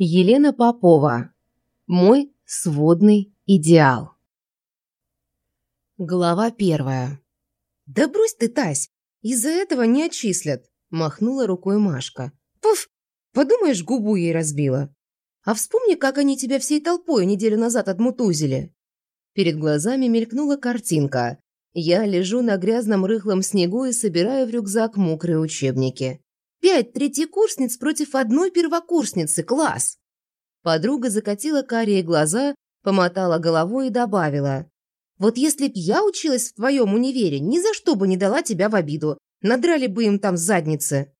Елена Попова. Мой сводный идеал. Глава первая. «Да брось ты, Тась! Из-за этого не отчислят!» – махнула рукой Машка. «Пуф! Подумаешь, губу ей разбила. А вспомни, как они тебя всей толпой неделю назад отмутузили!» Перед глазами мелькнула картинка. Я лежу на грязном рыхлом снегу и собираю в рюкзак мокрые учебники. Пять третьекурсниц против одной первокурсницы. Класс!» Подруга закатила карие глаза, помотала головой и добавила. «Вот если б я училась в твоем универе, ни за что бы не дала тебя в обиду. Надрали бы им там задницы».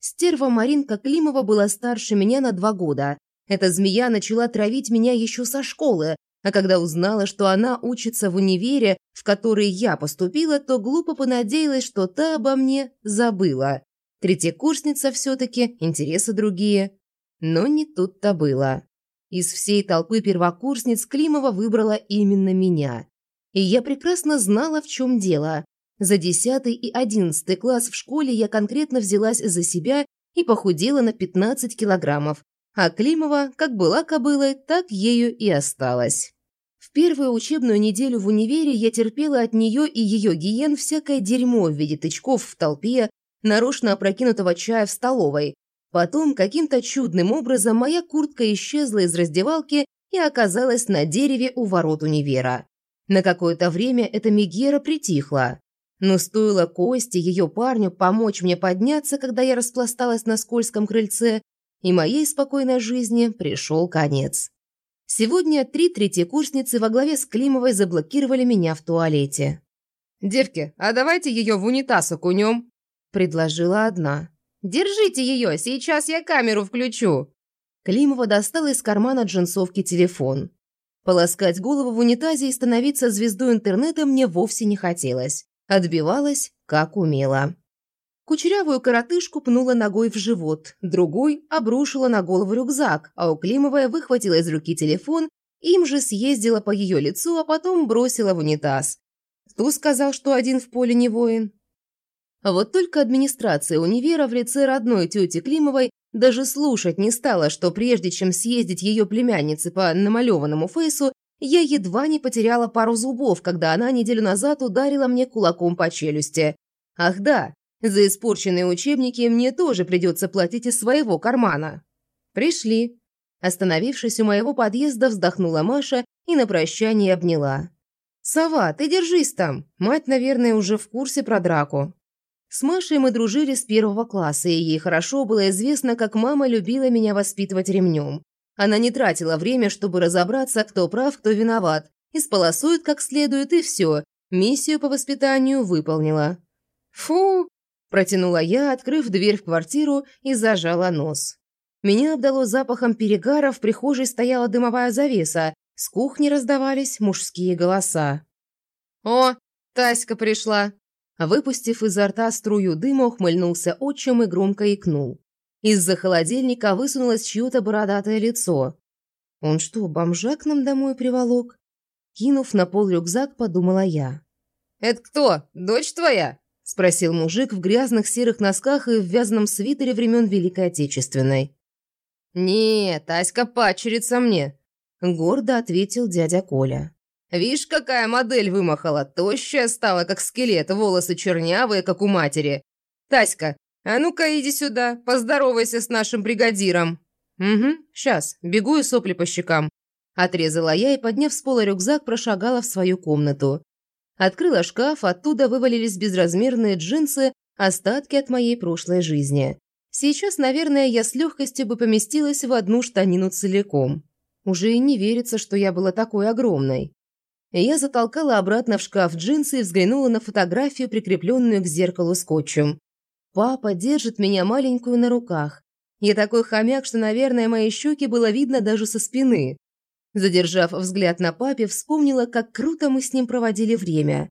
Стерва Маринка Климова была старше меня на два года. Эта змея начала травить меня еще со школы, а когда узнала, что она учится в универе, в который я поступила, то глупо понадеялась, что та обо мне забыла. Третьекурсница все-таки, интересы другие. Но не тут-то было. Из всей толпы первокурсниц Климова выбрала именно меня. И я прекрасно знала, в чем дело. За 10 и 11 класс в школе я конкретно взялась за себя и похудела на 15 килограммов, а Климова, как была кобылой, так ею и осталась. В первую учебную неделю в универе я терпела от нее и ее гиен всякое дерьмо в виде тычков в толпе, нарочно опрокинутого чая в столовой. Потом каким-то чудным образом моя куртка исчезла из раздевалки и оказалась на дереве у ворот универа. На какое-то время эта Мегера притихла. Но стоило Косте, ее парню, помочь мне подняться, когда я распласталась на скользком крыльце, и моей спокойной жизни пришел конец. Сегодня три третьекурсницы во главе с Климовой заблокировали меня в туалете. «Девки, а давайте ее в унитаз окунем», предложила одна. «Держите ее, сейчас я камеру включу!» Климова достала из кармана джинсовки телефон. Полоскать голову в унитазе и становиться звездой интернета мне вовсе не хотелось. Отбивалась, как умела. Кучерявую коротышку пнула ногой в живот, другой обрушила на голову рюкзак, а у Климовой выхватила из руки телефон, им же съездила по ее лицу, а потом бросила в унитаз. Кто сказал, что один в поле не воин? А вот только администрация универа в лице родной тети Климовой даже слушать не стала, что прежде чем съездить ее племяннице по намалеванному фейсу, я едва не потеряла пару зубов, когда она неделю назад ударила мне кулаком по челюсти. Ах да, за испорченные учебники мне тоже придется платить из своего кармана. Пришли. Остановившись у моего подъезда, вздохнула Маша и на прощание обняла. «Сова, ты держись там. Мать, наверное, уже в курсе про драку». С Машей мы дружили с первого класса, и ей хорошо было известно, как мама любила меня воспитывать ремнем. Она не тратила время, чтобы разобраться, кто прав, кто виноват. Исполосует как следует, и все. Миссию по воспитанию выполнила. «Фу!» – протянула я, открыв дверь в квартиру и зажала нос. Меня обдало запахом перегара, в прихожей стояла дымовая завеса, с кухни раздавались мужские голоса. «О, Таська пришла!» Выпустив изо рта струю дыма, ухмыльнулся отчим и громко икнул. Из-за холодильника высунулось чье-то бородатое лицо. «Он что, бомжа к нам домой приволок?» Кинув на пол рюкзак, подумала я. «Это кто? Дочь твоя?» – спросил мужик в грязных серых носках и в вязаном свитере времен Великой Отечественной. «Нет, Аська пачерица мне», – гордо ответил дядя Коля. Видишь, какая модель вымахала, тощая стала, как скелет, волосы чернявые, как у матери. Таська, а ну-ка иди сюда, поздоровайся с нашим бригадиром. Угу, сейчас, бегу и сопли по щекам. Отрезала я и, подняв с пола рюкзак, прошагала в свою комнату. Открыла шкаф, оттуда вывалились безразмерные джинсы, остатки от моей прошлой жизни. Сейчас, наверное, я с легкостью бы поместилась в одну штанину целиком. Уже и не верится, что я была такой огромной. Я затолкала обратно в шкаф джинсы и взглянула на фотографию, прикрепленную к зеркалу скотчем. Папа держит меня маленькую на руках. Я такой хомяк, что, наверное, мои щеки было видно даже со спины. Задержав взгляд на папе, вспомнила, как круто мы с ним проводили время.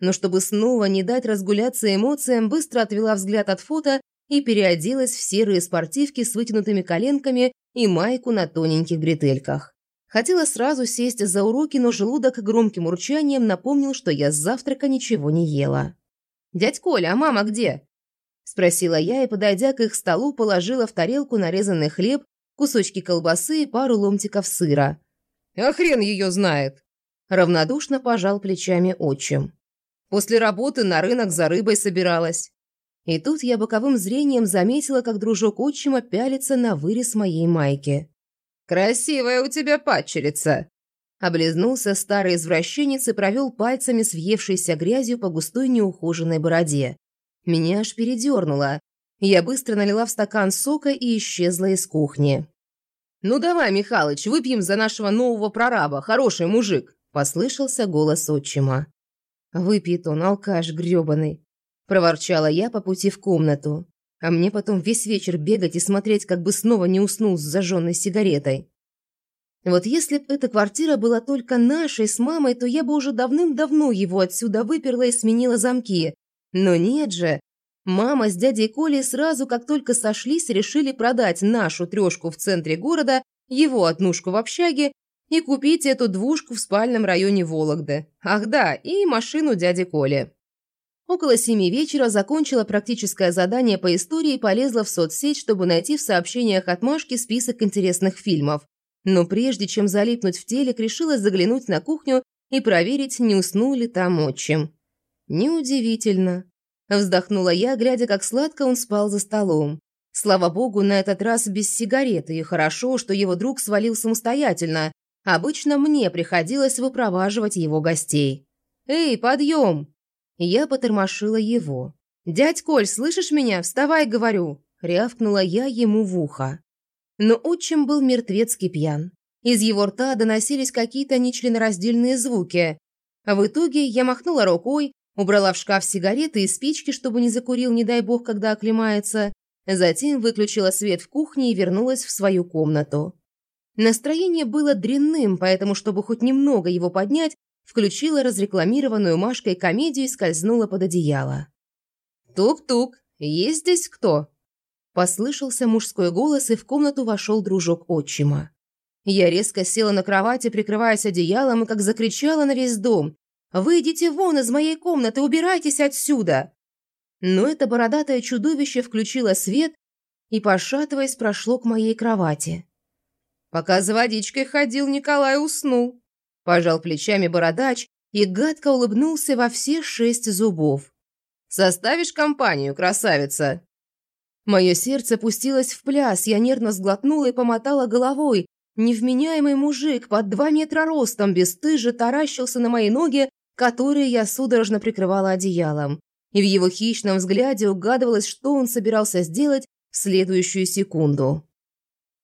Но чтобы снова не дать разгуляться эмоциям, быстро отвела взгляд от фото и переоделась в серые спортивки с вытянутыми коленками и майку на тоненьких бретельках. Хотела сразу сесть за уроки, но желудок громким урчанием напомнил, что я с завтрака ничего не ела. «Дядь Коля, а мама где?» Спросила я и, подойдя к их столу, положила в тарелку нарезанный хлеб, кусочки колбасы и пару ломтиков сыра. «А хрен ее знает!» Равнодушно пожал плечами отчим. «После работы на рынок за рыбой собиралась». И тут я боковым зрением заметила, как дружок отчима пялится на вырез моей майки. «Красивая у тебя падчерица!» Облизнулся старый извращенец и провел пальцами с въевшейся грязью по густой неухоженной бороде. Меня аж передернуло. Я быстро налила в стакан сока и исчезла из кухни. «Ну давай, Михалыч, выпьем за нашего нового прораба, хороший мужик!» – послышался голос отчима. «Выпьет он, алкаш грёбаный!» – проворчала я по пути в комнату. А мне потом весь вечер бегать и смотреть, как бы снова не уснул с зажженной сигаретой. Вот если б эта квартира была только нашей с мамой, то я бы уже давным-давно его отсюда выперла и сменила замки. Но нет же. Мама с дядей Колей сразу, как только сошлись, решили продать нашу трешку в центре города, его однушку в общаге и купить эту двушку в спальном районе Вологды. Ах да, и машину дяди Коли. Около семи вечера закончила практическое задание по истории и полезла в соцсеть, чтобы найти в сообщениях от Машки список интересных фильмов. Но прежде чем залипнуть в телек, решила заглянуть на кухню и проверить, не уснул ли там отчим. Неудивительно. Вздохнула я, глядя, как сладко он спал за столом. Слава богу, на этот раз без сигареты, и хорошо, что его друг свалил самостоятельно. Обычно мне приходилось выпроваживать его гостей. «Эй, подъем!» Я потормошила его. «Дядь Коль, слышишь меня? Вставай, говорю!» Рявкнула я ему в ухо. Но отчим был мертвецкий пьян. Из его рта доносились какие-то нечленораздельные звуки. В итоге я махнула рукой, убрала в шкаф сигареты и спички, чтобы не закурил, не дай бог, когда оклемается. Затем выключила свет в кухне и вернулась в свою комнату. Настроение было дрянным, поэтому, чтобы хоть немного его поднять, включила разрекламированную Машкой комедию и скользнула под одеяло. «Тук-тук, есть здесь кто?» Послышался мужской голос, и в комнату вошел дружок отчима. Я резко села на кровати, прикрываясь одеялом, и как закричала на весь дом. «Выйдите вон из моей комнаты, убирайтесь отсюда!» Но это бородатое чудовище включило свет и, пошатываясь, прошло к моей кровати. Пока за водичкой ходил, Николай уснул. Пожал плечами бородач и гадко улыбнулся во все шесть зубов. «Составишь компанию, красавица?» Мое сердце пустилось в пляс, я нервно сглотнула и помотала головой. Невменяемый мужик под два метра ростом бесстыже таращился на мои ноги, которые я судорожно прикрывала одеялом. И в его хищном взгляде угадывалось, что он собирался сделать в следующую секунду.